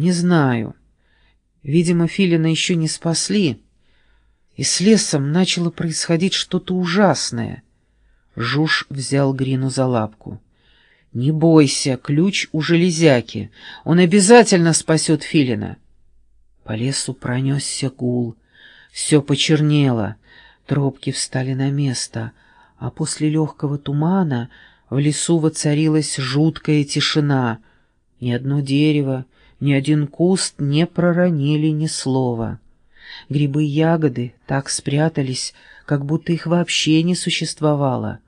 Не знаю. Видимо, Филина еще не спасли, и с лесом начало происходить что-то ужасное. Жуж взял Грину за лапку. «Не бойся, ключ у железяки. Он обязательно спасет Филина». По лесу пронесся гул. Все почернело, тропки встали на место, а после легкого тумана в лесу воцарилась жуткая тишина. Ни одно дерево, ни один куст не проронили ни слова. Грибы и ягоды так спрятались, как будто их вообще не существовало.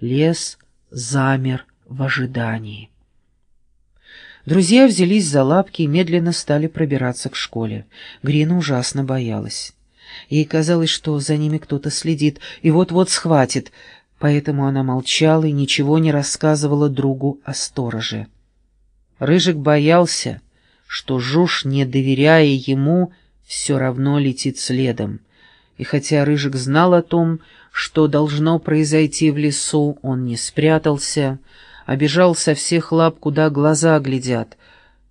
Лес замер в ожидании. Друзья взялись за лапки и медленно стали пробираться к школе. Грина ужасно боялась. Ей казалось, что за ними кто-то следит и вот-вот схватит, поэтому она молчала и ничего не рассказывала другу о стороже. Рыжик боялся, что Жуж, не доверяя ему, все равно летит следом. И хотя Рыжик знал о том, что должно произойти в лесу, он не спрятался, а бежал со всех лап, куда глаза глядят,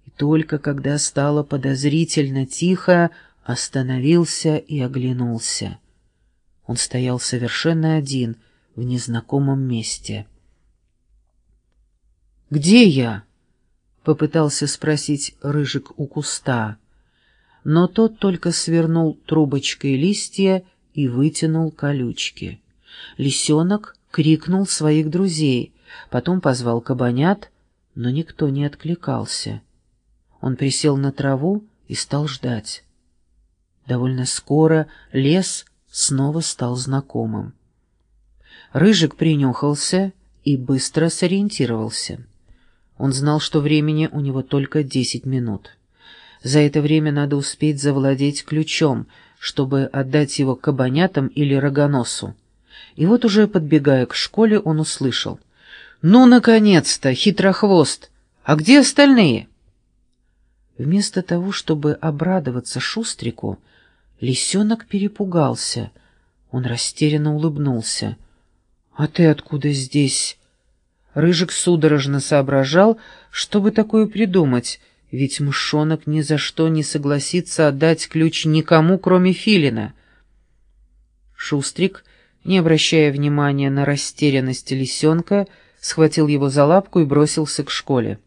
и только когда стало подозрительно тихо, остановился и оглянулся. Он стоял совершенно один, в незнакомом месте. «Где я?» — попытался спросить Рыжик у куста, но тот только свернул трубочкой листья и вытянул колючки. Лисенок крикнул своих друзей, потом позвал кабанят, но никто не откликался. Он присел на траву и стал ждать. Довольно скоро лес снова стал знакомым. Рыжик принюхался и быстро сориентировался. Он знал, что времени у него только десять минут. За это время надо успеть завладеть ключом, чтобы отдать его кабанятам или рогоносу. И вот уже подбегая к школе, он услышал. «Ну, наконец-то, хитрохвост! А где остальные?» Вместо того, чтобы обрадоваться Шустрику, Лисенок перепугался. Он растерянно улыбнулся. «А ты откуда здесь?» Рыжик судорожно соображал, чтобы такое придумать, ведь мышонок ни за что не согласится отдать ключ никому, кроме Филина. Шустрик, не обращая внимания на растерянность лисенка, схватил его за лапку и бросился к школе.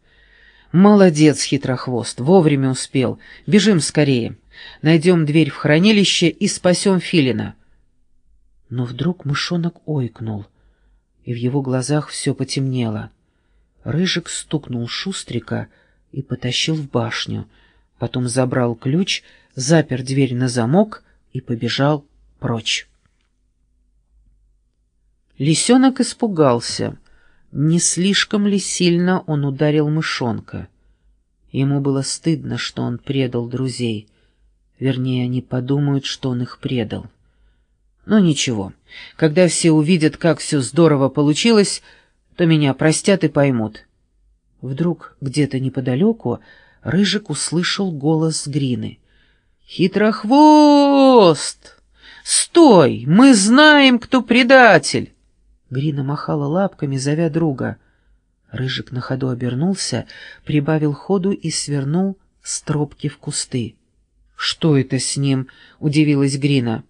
«Молодец, хитрохвост, вовремя успел. Бежим скорее. Найдем дверь в хранилище и спасем Филина». Но вдруг мышонок ойкнул, и в его глазах все потемнело. Рыжик стукнул Шустрика и потащил в башню, потом забрал ключ, запер дверь на замок и побежал прочь. Лисенок испугался. Не слишком ли сильно он ударил мышонка? Ему было стыдно, что он предал друзей — Вернее, они подумают, что он их предал. Но ничего, когда все увидят, как все здорово получилось, то меня простят и поймут. Вдруг где-то неподалеку Рыжик услышал голос Грины. «Хитрохвост! Стой! Мы знаем, кто предатель!» Грина махала лапками, зовя друга. Рыжик на ходу обернулся, прибавил ходу и свернул с тропки в кусты. «Что это с ним?» — удивилась Грина.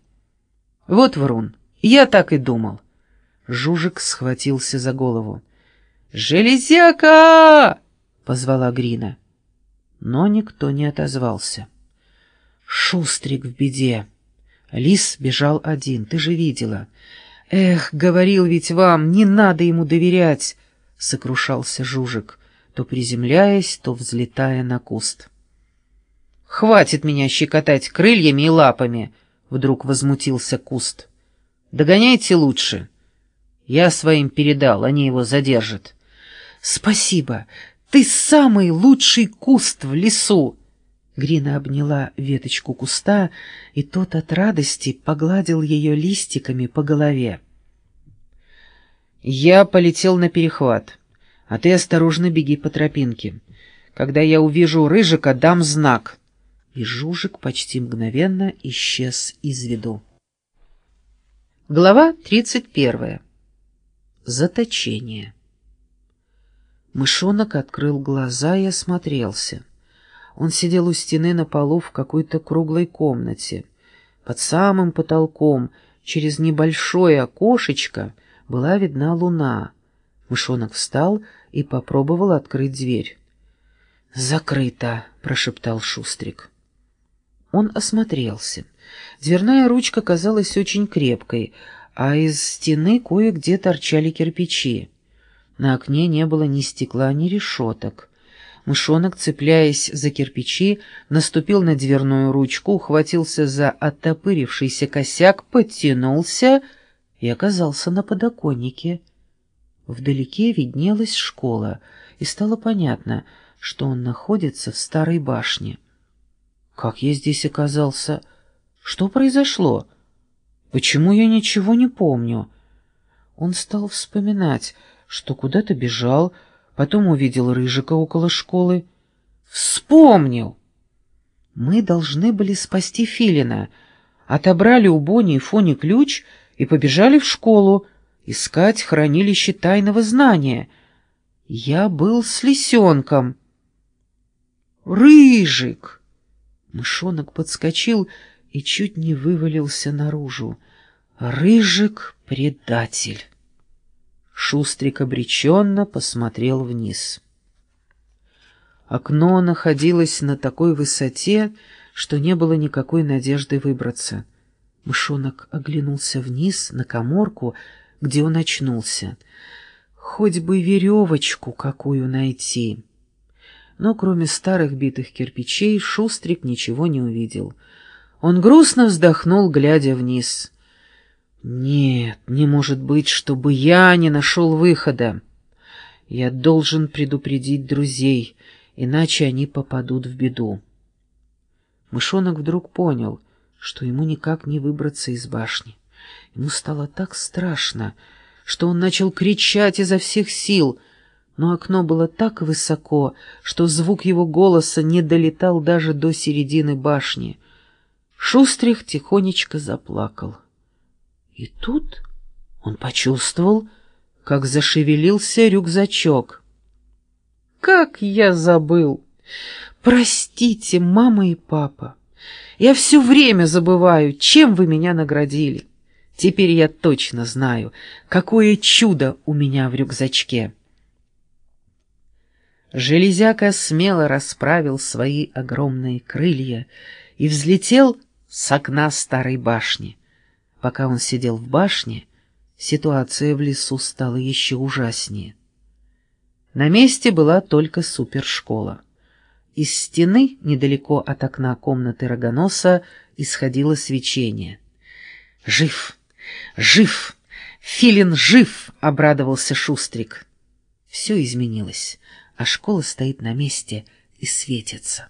«Вот врун, я так и думал». Жужик схватился за голову. «Железяка!» — позвала Грина. Но никто не отозвался. Шустрик в беде. Лис бежал один, ты же видела. «Эх, говорил ведь вам, не надо ему доверять!» — сокрушался Жужик, то приземляясь, то взлетая на куст. «Хватит меня щекотать крыльями и лапами!» — вдруг возмутился куст. «Догоняйте лучше!» Я своим передал, они его задержат. «Спасибо! Ты самый лучший куст в лесу!» Грина обняла веточку куста, и тот от радости погладил ее листиками по голове. «Я полетел на перехват, а ты осторожно беги по тропинке. Когда я увижу Рыжика, дам знак» и Жужик почти мгновенно исчез из виду. Глава тридцать первая. Заточение. Мышонок открыл глаза и осмотрелся. Он сидел у стены на полу в какой-то круглой комнате. Под самым потолком, через небольшое окошечко, была видна луна. Мышонок встал и попробовал открыть дверь. «Закрыто», — прошептал Шустрик. Он осмотрелся. Дверная ручка казалась очень крепкой, а из стены кое-где торчали кирпичи. На окне не было ни стекла, ни решеток. Мышонок, цепляясь за кирпичи, наступил на дверную ручку, ухватился за оттопырившийся косяк, подтянулся и оказался на подоконнике. Вдалеке виднелась школа, и стало понятно, что он находится в старой башне. Как я здесь оказался? Что произошло? Почему я ничего не помню? Он стал вспоминать, что куда-то бежал, потом увидел Рыжика около школы. Вспомнил! Мы должны были спасти Филина, отобрали у Бонни и Фони ключ и побежали в школу искать хранилище тайного знания. Я был с лисенком. «Рыжик!» Мышонок подскочил и чуть не вывалился наружу. «Рыжик — предатель!» Шустрик обреченно посмотрел вниз. Окно находилось на такой высоте, что не было никакой надежды выбраться. Мышонок оглянулся вниз на коморку, где он очнулся. Хоть бы веревочку какую найти. Но кроме старых битых кирпичей Шустрик ничего не увидел. Он грустно вздохнул, глядя вниз — нет, не может быть, чтобы я не нашел выхода. Я должен предупредить друзей, иначе они попадут в беду. Мышонок вдруг понял, что ему никак не выбраться из башни. Ему стало так страшно, что он начал кричать изо всех сил, но окно было так высоко, что звук его голоса не долетал даже до середины башни. Шустрих тихонечко заплакал. И тут он почувствовал, как зашевелился рюкзачок. «Как я забыл! Простите, мама и папа! Я все время забываю, чем вы меня наградили. Теперь я точно знаю, какое чудо у меня в рюкзачке!» Железяка смело расправил свои огромные крылья и взлетел с окна старой башни. Пока он сидел в башне, ситуация в лесу стала еще ужаснее. На месте была только супершкола. Из стены, недалеко от окна комнаты рогоноса, исходило свечение. «Жив! Жив! Филин жив!» — обрадовался Шустрик. Все изменилось, а школа стоит на месте и светится.